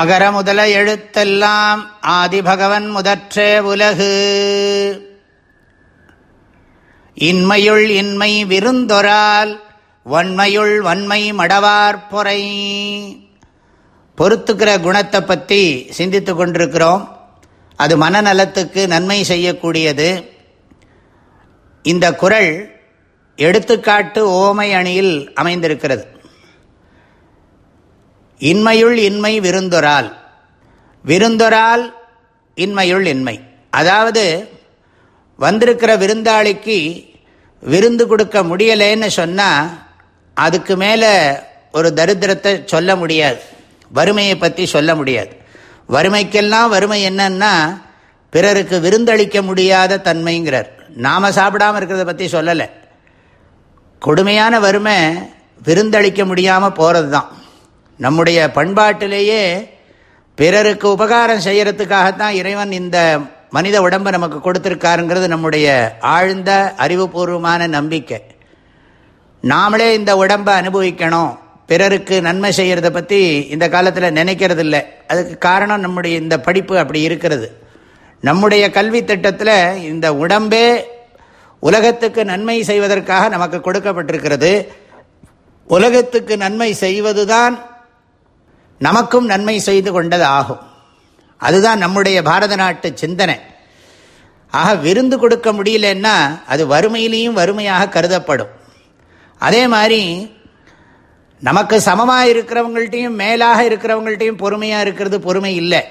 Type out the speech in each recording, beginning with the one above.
அகர முதல எழுத்தெல்லாம் ஆதிபகவன் முதற்றே உலகு. இன்மையுள் இன்மை விருந்தொரால் வன்மையுள் வன்மை மடவார் பொறை. பொறுத்துக்கிற குணத்தை பற்றி சிந்தித்து கொண்டிருக்கிறோம். அது மனநலத்துக்கு நன்மை செய்யக்கூடியது. இந்த குரல் எடுத்துக்காட்டு ஓமை அணியில் அமைந்திருக்கிறது. இன்மையுள் இன்மை விருந்தொரால். விருந்தொரால் இன்மையுள் இன்மை. அதாவது வந்திருக்கிற விருந்தாளிக்கு விருந்து கொடுக்க முடியலேன்னு சொன்னால் அதுக்கு மேலே ஒரு தரித்திரத்தை சொல்ல முடியாது. வறுமையை பற்றி சொல்ல முடியாது. வறுமைக்கெல்லாம் வறுமை என்னன்னா பிறருக்கு விருந்தளிக்க முடியாத தன்மைங்கிறார். நாம் சாப்பிடாமல் இருக்கிறத பற்றி சொல்லலை. கொடுமையான வறுமை விருந்தளிக்க முடியாமல் போகிறது தான் நம்முடைய பண்பாட்டிலேயே பிறருக்கு உபகாரம் செய்கிறதுக்காகத்தான் இறைவன் இந்த மனித உடம்பை நமக்கு கொடுத்துருக்காருங்கிறது நம்முடைய ஆழ்ந்த அறிவுபூர்வமான நம்பிக்கை. நாமளே இந்த உடம்பை அனுபவிக்கணும். பிறருக்கு நன்மை செய்கிறத பற்றி இந்த காலத்தில் நினைக்கிறது இல்லை அதுக்கு காரணம் நம்முடைய இந்த படிப்பு அப்படி இருக்கிறது. நம்முடைய கல்வி திட்டத்தில் இந்த உடம்பே உலகத்துக்கு நன்மை செய்வதற்காக நமக்கு கொடுக்கப்பட்டிருக்கிறது. உலகத்துக்கு நன்மை செய்வது தான் நமக்கும் நன்மை செய்து கொண்டது ஆகும். அதுதான் நம்முடைய பாரத நாட்டு சிந்தனை. ஆக விருந்து கொடுக்க முடியலன்னா அது வறுமையிலையும் வறுமையாக கருதப்படும். அதே மாதிரி நமக்கு சமமாக இருக்கிறவங்கள்ட்டையும் மேலாக இருக்கிறவங்கள்ட்டையும் பொறுமையாக இருக்கிறது பொறுமை இல்லை.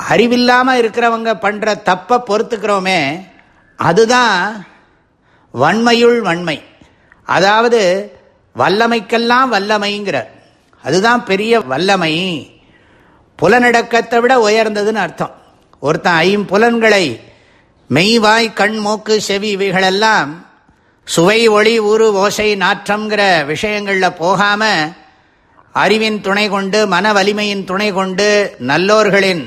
அறிவில்லாமல் இருக்கிறவங்க பண்ணுற தப்பை பொறுத்துக்கிறோமே அதுதான் வன்மையுள் வன்மை. அதாவது வல்லமைக்கெல்லாம் வல்லமைங்கிறார் அதுதான் பெரிய வல்லமை. புலனடக்கத்தை விட உயர்ந்ததுன்னு அர்த்தம். ஒருத்தன் ஐம்புலன்களை மெய்வாய் கண் மூக்கு செவி இவைகளெல்லாம் சுவை ஒளி ஊறு ஓசை நாற்றங்கிற விஷயங்களில் போகாமல் அறிவின் துணை கொண்டு மன வலிமையின் துணை கொண்டு நல்லோர்களின்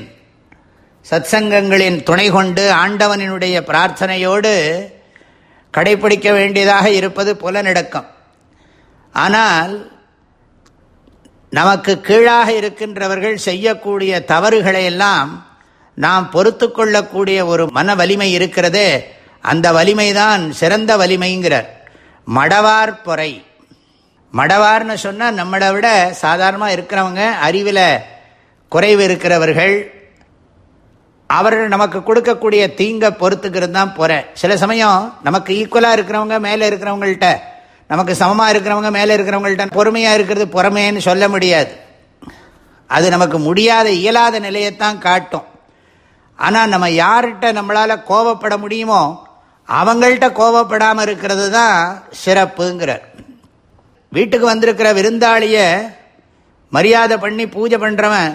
சத்சங்கங்களின் துணை கொண்டு ஆண்டவனினுடைய பிரார்த்தனையோடு கடைபிடிக்க வேண்டியதாக இருப்பது புலனடக்கம் ஆனால் நமக்கு கீழாக இருக்கின்றவர்கள் செய்யக்கூடிய தவறுகளை எல்லாம் நாம் பொறுத்து கொள்ளக்கூடிய ஒரு மன வலிமை இருக்கிறதே அந்த வலிமைதான் சிறந்த வலிமைங்கிறார். மடவார் பொறை. மடவார்னு சொன்னால் நம்மளை விட சாதாரணமாக இருக்கிறவங்க அறிவில் குறைவு இருக்கிறவர்கள் அவர்கள் நமக்கு கொடுக்கக்கூடிய தீங்கை பொறுத்துக்கிறது தான் பொறை. சில சமயம் நமக்கு ஈக்குவலாக இருக்கிறவங்க மேலே இருக்கிறவங்கள்ட்ட நமக்கு சமமாக இருக்கிறவங்க மேலே இருக்கிறவங்கள்ட்ட பொறுமையாக இருக்கிறது பொறுமைன்னு சொல்ல முடியாது. அது நமக்கு முடியாத இயலாத நிலையத்தான் காட்டும். ஆனால் நம்ம யார்கிட்ட நம்மளால் கோவப்பட முடியுமோ அவங்கள்ட்ட கோபப்படாமல் இருக்கிறது தான் சிறப்புங்கிறார். வீட்டுக்கு வந்திருக்கிற விருந்தாளியை மரியாதை பண்ணி பூஜை பண்ணுறவன்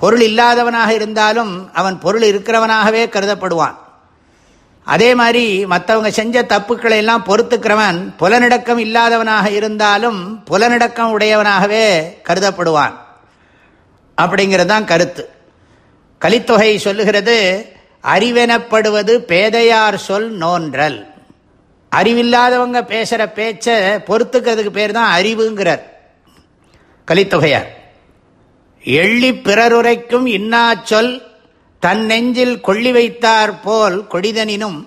பொருள் இல்லாதவனாக இருந்தாலும் அவன் பொருள் இருக்கிறவனாகவே கருதப்படுவான். அதே மாதிரி மற்றவங்க செஞ்ச தப்புக்களை எல்லாம் பொறுத்துக்கிறவன் புலனடக்கம் இல்லாதவனாக இருந்தாலும் புலனடக்கம் உடையவனாகவே கருதப்படுவான். அப்படிங்கிறது தான் கருத்து. கலித்தொகை சொல்லுகிறது அறிவெனப்படுவது பேதையார் சொல் நோன்றல். அறிவில்லாதவங்க பேசுகிற பேச்சை பொறுத்துக்கிறதுக்கு பேர் தான் அறிவுங்கிறார் கலித்தொகையார். எள்ளி பிறருரைக்கும் இன்னா சொல் தன் நெஞ்சில் கொள்ளி வைத்தார் போல் கொடிதனினும்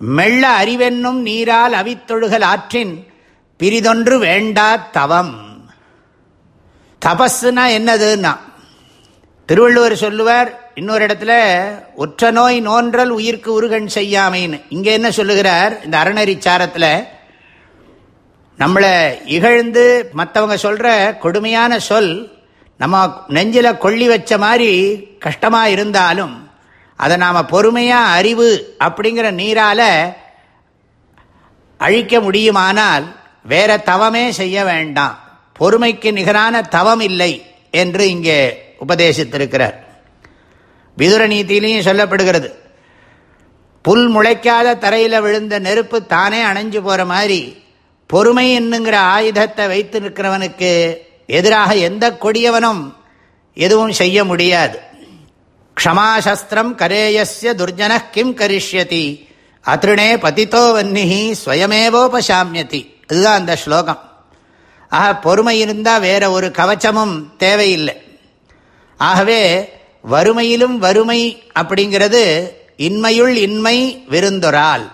மெல்ல அறிவென்னும் நீரால் அவித்தொழுகல் ஆற்றின் பிரிதொன்று வேண்டா தவம். தபஸ்னா என்னதுன்னா திருவள்ளுவர் சொல்லுவார் இன்னொரு இடத்துல ஒற்ற நோய் நோன்றல் உயிர்க்கு உருகன் செய்யாமைன்னு. இங்கே என்ன சொல்லுகிறார் இந்த அறநெறிச்சாரத்தில் நம்மளை இகழ்ந்து மற்றவங்க சொல்கிற கொடுமையான சொல் நம்ம நெஞ்சில் கொள்ளி வச்ச மாதிரி கஷ்டமாக இருந்தாலும் அதை நாம் பொறுமையாக அறிவு அப்படிங்கிற நீரால் அழிக்க முடியுமானால் வேற தவமே செய்ய வேண்டாம். பொறுமைக்கு நிகரான தவம் இல்லை என்று இங்கே உபதேசித்திருக்கிறார். விதுர நீதியிலையும் சொல்லப்படுகிறது. புல் முளைக்காத தரையில் விழுந்த நெருப்பு தானே அணைஞ்சு போகிற மாதிரி பொறுமை என்னுங்கிற ஆயுதத்தை வைத்து நிற்கிறவனுக்கு எதிராக எந்த கொடியவனும் எதுவும் செய்ய முடியாது. க்ஷமாசஸ்திரம் கரேயஸ்ய துர்ஜன கிம் கரிஷ்யதி? அத்ருணே பதித்தோ வன்னிஹி ஸ்வயமேவோபசாமியதி. இதுதான் அந்த ஸ்லோகம். ஆக பொறுமை இருந்தால் வேற ஒரு கவச்சமும் தேவையில்லை. ஆகவே வறுமையிலும் வறுமை அப்படிங்கிறது இன்மையுள் இன்மை விருந்தொரால்.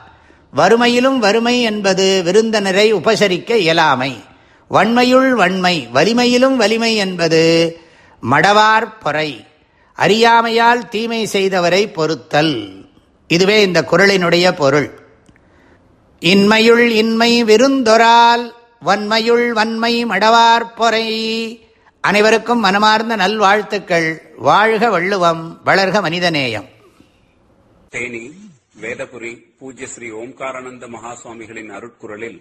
வறுமையிலும் வறுமை என்பது விருந்தனரை உபசரிக்க இயலாமை. வன்மையுள் வன்மை வலிமையிலும் வலிமை என்பது மடவார் பொறை அறியாமையால் தீமை செய்தவரை பொறுத்தல். இதுவே இந்த குரலினுடைய பொருள். இன்மையுள் இன்மை விருந்தொரால் வன்மையுள் வன்மை மடவார் பொறை. அனைவருக்கும் மனமார்ந்த நல்வாழ்த்துக்கள். வாழ்க வள்ளுவம் வளர்க மனிதநேயம். தேனி வேதபுரி பூஜ்ய ஸ்ரீ ஓம்காரானந்த மகாசுவாமிகளின் அருட்குரலில்